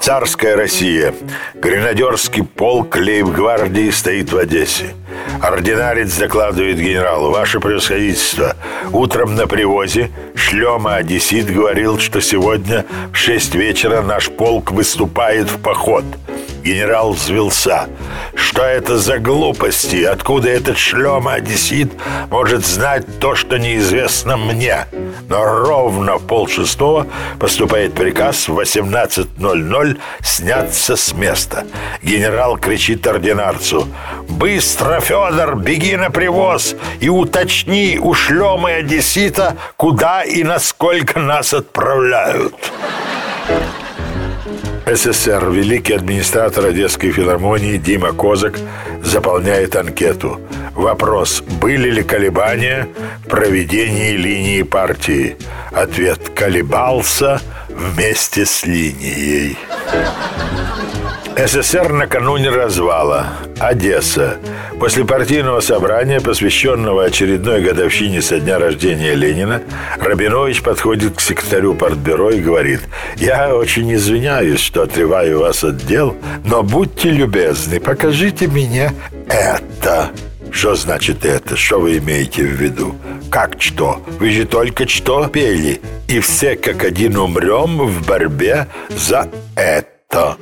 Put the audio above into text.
Царская Россия. Гренадерский полк лейб-гвардии стоит в Одессе. Ординарец докладывает генералу. Ваше превосходительство, утром на привозе Шлема Одессит говорил, что сегодня в 6 вечера наш полк выступает в поход – Генерал взвелся. Что это за глупости? Откуда этот шлем одессит может знать то, что неизвестно мне? Но ровно полшестого поступает приказ в 18.00 сняться с места. Генерал кричит ординарцу. «Быстро, Федор, беги на привоз и уточни у шлема одессита, куда и насколько нас отправляют». СССР, великий администратор Одесской филармонии Дима Козак заполняет анкету. Вопрос, были ли колебания в проведении линии партии? Ответ, колебался вместе с линией. СССР накануне развала. Одесса. После партийного собрания, посвященного очередной годовщине со дня рождения Ленина, Рабинович подходит к секретарю партбюро и говорит «Я очень извиняюсь, что отрываю вас от дел, но будьте любезны, покажите мне это». Что значит это? Что вы имеете в виду? Как что? Вы же только что пели. И все как один умрем в борьбе за это.